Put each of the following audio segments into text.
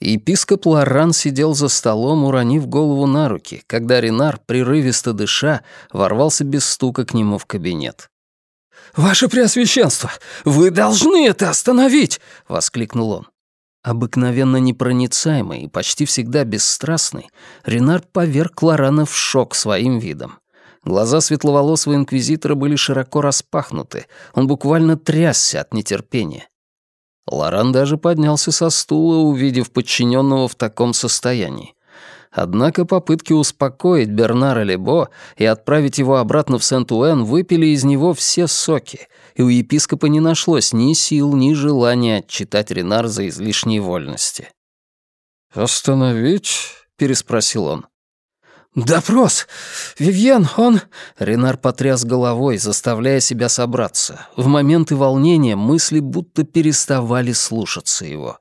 Епископ Лоран сидел за столом, уронив голову на руки, когда Ренар, прерывисто дыша, ворвался без стука к нему в кабинет. «Ваше Преосвященство, вы должны это остановить!» — воскликнул он. Обыкновенно непроницаемый и почти всегда бесстрастный, Ренар поверг Лорана в шок своим видом. Глаза светловолосого инквизитора были широко распахнуты, он буквально трясся от нетерпения. Лоран даже поднялся со стула, увидев подчиненного в таком состоянии. Однако попытки успокоить Бернара Лебо и отправить его обратно в Сент-Уэн выпили из него все соки, и у епископа не нашлось ни сил, ни желания отчитать Ренар за излишние вольности. «Остановить?» — переспросил он. «Допрос! Вивьен, он...» Ренар потряс головой, заставляя себя собраться. В моменты волнения мысли будто переставали слушаться его.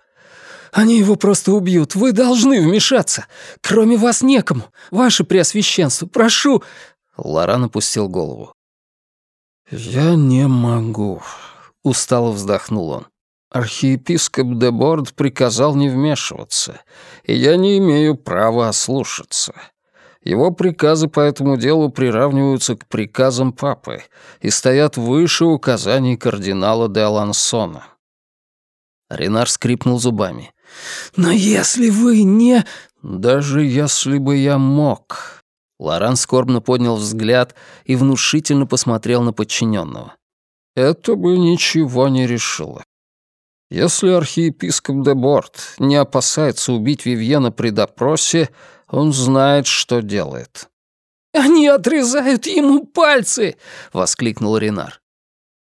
«Они его просто убьют. Вы должны вмешаться. Кроме вас некому. Ваше Преосвященство, прошу...» Лоран опустил голову. «Я не могу», — устало вздохнул он. Архиепископ Деборд приказал не вмешиваться, и я не имею права ослушаться. Его приказы по этому делу приравниваются к приказам папы и стоят выше указаний кардинала де Алансона. Ренар скрипнул зубами. «Но если вы не...» «Даже если бы я мог...» Лоран скорбно поднял взгляд и внушительно посмотрел на подчиненного. «Это бы ничего не решило. Если архиепископ де Борт не опасается убить Вивьена при допросе, он знает, что делает». «Они отрезают ему пальцы!» — воскликнул Ренар.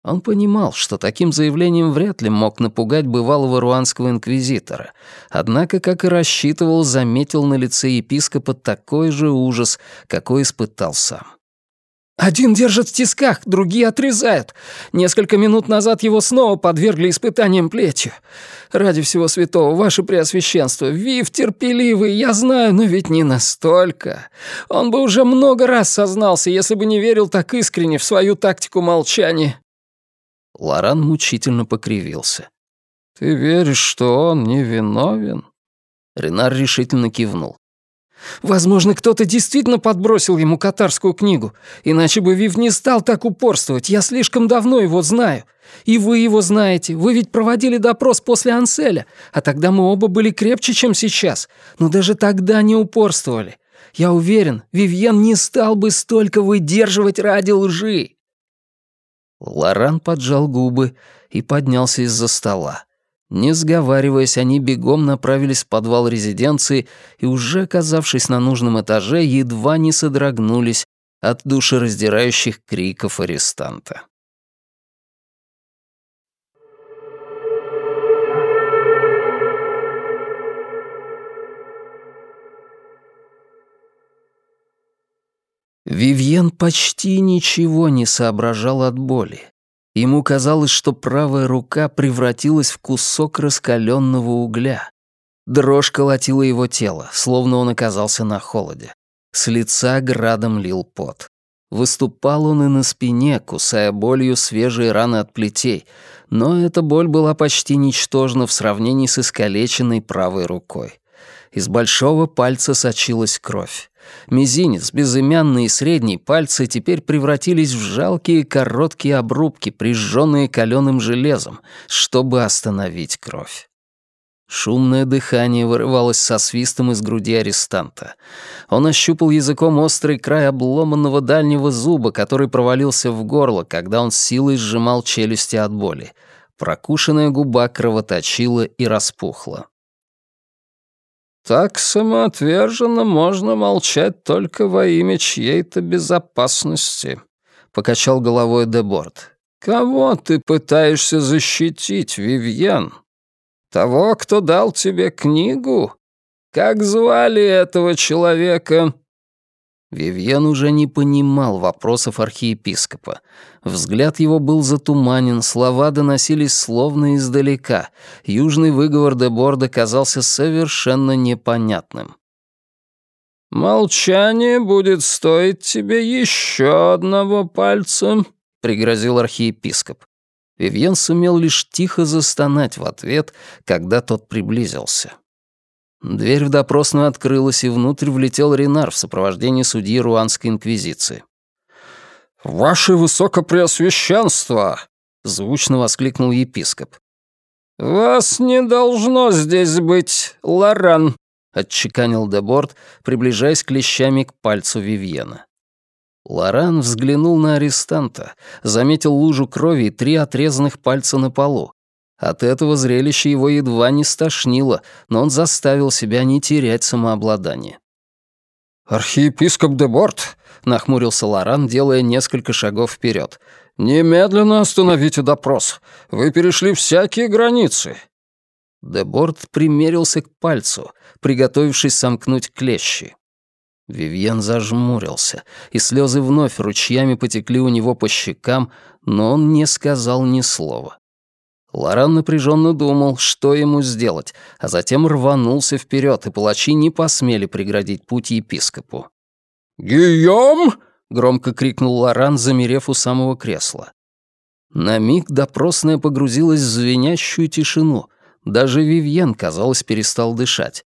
Он понимал, что таким заявлением вряд ли мог напугать бывалого руанского инквизитора, однако, как и рассчитывал, заметил на лице епископа такой же ужас, какой испытал сам. Один держит в тисках, другие отрезают. Несколько минут назад его снова подвергли испытаниям плетью. Ради всего святого, ваше преосвященство, Вив терпеливый, я знаю, но ведь не настолько. Он бы уже много раз сознался, если бы не верил так искренне в свою тактику молчания». Лоран мучительно покривился. «Ты веришь, что он невиновен?» Ренар решительно кивнул. Возможно, кто-то действительно подбросил ему катарскую книгу, иначе бы Вив не стал так упорствовать, я слишком давно его знаю. И вы его знаете, вы ведь проводили допрос после Анселя, а тогда мы оба были крепче, чем сейчас, но даже тогда не упорствовали. Я уверен, Вивьен не стал бы столько выдерживать ради лжи». Лоран поджал губы и поднялся из-за стола. Не сговариваясь, они бегом направились в подвал резиденции и, уже оказавшись на нужном этаже, едва не содрогнулись от душераздирающих криков арестанта. Вивьен почти ничего не соображал от боли. Ему казалось, что правая рука превратилась в кусок раскаленного угля. Дрожь колотила его тело, словно он оказался на холоде. С лица градом лил пот. Выступал он и на спине, кусая болью свежие раны от плетей, но эта боль была почти ничтожна в сравнении с искалеченной правой рукой. Из большого пальца сочилась кровь. Мизинец, безымянные и средние пальцы теперь превратились в жалкие короткие обрубки, прижженные каленым железом, чтобы остановить кровь. Шумное дыхание вырывалось со свистом из груди арестанта. Он ощупал языком острый край обломанного дальнего зуба, который провалился в горло, когда он силой сжимал челюсти от боли. Прокушенная губа кровоточила и распухла. Так самоотверженно можно молчать только во имя чьей-то безопасности», — покачал головой Деборд. «Кого ты пытаешься защитить, Вивьен? Того, кто дал тебе книгу? Как звали этого человека?» Вивьен уже не понимал вопросов архиепископа. Взгляд его был затуманен, слова доносились словно издалека. Южный выговор де Борда казался совершенно непонятным. «Молчание будет стоить тебе еще одного пальца», — пригрозил архиепископ. Вивьен сумел лишь тихо застонать в ответ, когда тот приблизился. Дверь в допросную открылась, и внутрь влетел Ренар в сопровождении судьи Руанской инквизиции. «Ваше Высокопреосвященство!» — звучно воскликнул епископ. «Вас не должно здесь быть, Лоран», — отчеканил Деборт, приближаясь клещами к пальцу Вивьена. Лоран взглянул на арестанта, заметил лужу крови и три отрезанных пальца на полу. От этого зрелища его едва не стошнило, но он заставил себя не терять самообладание. «Архиепископ де Борт», — нахмурился Лоран, делая несколько шагов вперед, — «немедленно остановите допрос. Вы перешли всякие границы». Деборт примерился к пальцу, приготовившись сомкнуть клещи. Вивьен зажмурился, и слезы вновь ручьями потекли у него по щекам, но он не сказал ни слова. Лоран напряженно думал, что ему сделать, а затем рванулся вперед, и палачи не посмели преградить путь епископу. «Гийом!» — громко крикнул Лоран, замерев у самого кресла. На миг допросная погрузилась в звенящую тишину. Даже Вивьен, казалось, перестал дышать.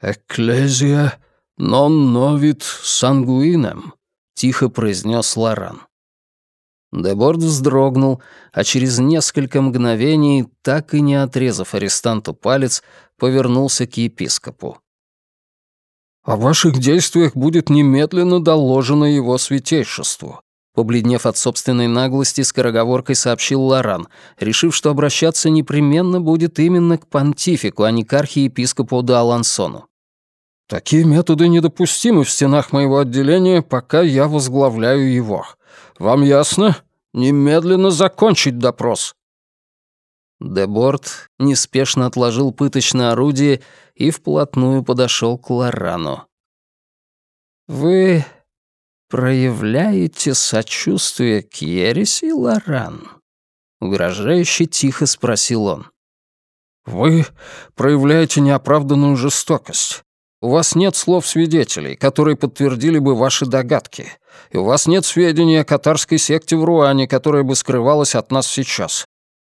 «Экклезия «Non novit sanguinem», — тихо произнес Лоран. Деборд вздрогнул, а через несколько мгновений, так и не отрезав арестанту палец, повернулся к епископу. «О ваших действиях будет немедленно доложено его святейшеству», побледнев от собственной наглости, скороговоркой сообщил Лоран, решив, что обращаться непременно будет именно к понтифику, а не к архиепископу де Алансону. Такие методы недопустимы в стенах моего отделения, пока я возглавляю его. Вам ясно? Немедленно закончить допрос». Деборт неспешно отложил пыточное орудие и вплотную подошел к Лорану. «Вы проявляете сочувствие к ереси, Лоран?» — угрожающе тихо спросил он. «Вы проявляете неоправданную жестокость. У вас нет слов свидетелей, которые подтвердили бы ваши догадки. И у вас нет сведений о катарской секте в Руане, которая бы скрывалась от нас сейчас.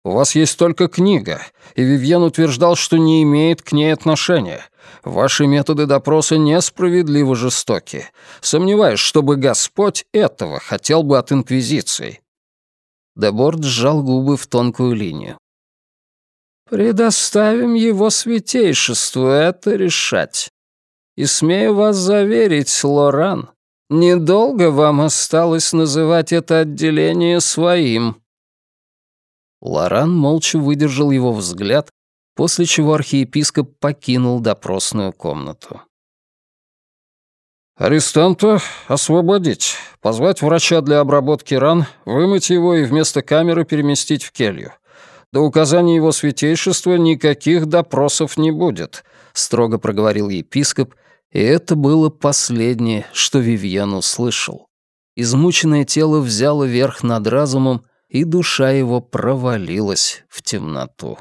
У вас есть только книга, и Вивьен утверждал, что не имеет к ней отношения. Ваши методы допроса несправедливо жестоки. Сомневаюсь, чтобы Господь этого хотел бы от Инквизиции». Деборд сжал губы в тонкую линию. «Предоставим его святейшеству это решать. И смею вас заверить, Лоран, недолго вам осталось называть это отделение своим». Лоран молча выдержал его взгляд, после чего архиепископ покинул допросную комнату. «Арестанта освободить, позвать врача для обработки ран, вымыть его и вместо камеры переместить в келью. До указания его святейшества никаких допросов не будет», — строго проговорил епископ, и это было последнее, что Вивьен услышал. Измученное тело взяло верх над разумом, и душа его провалилась в темноту.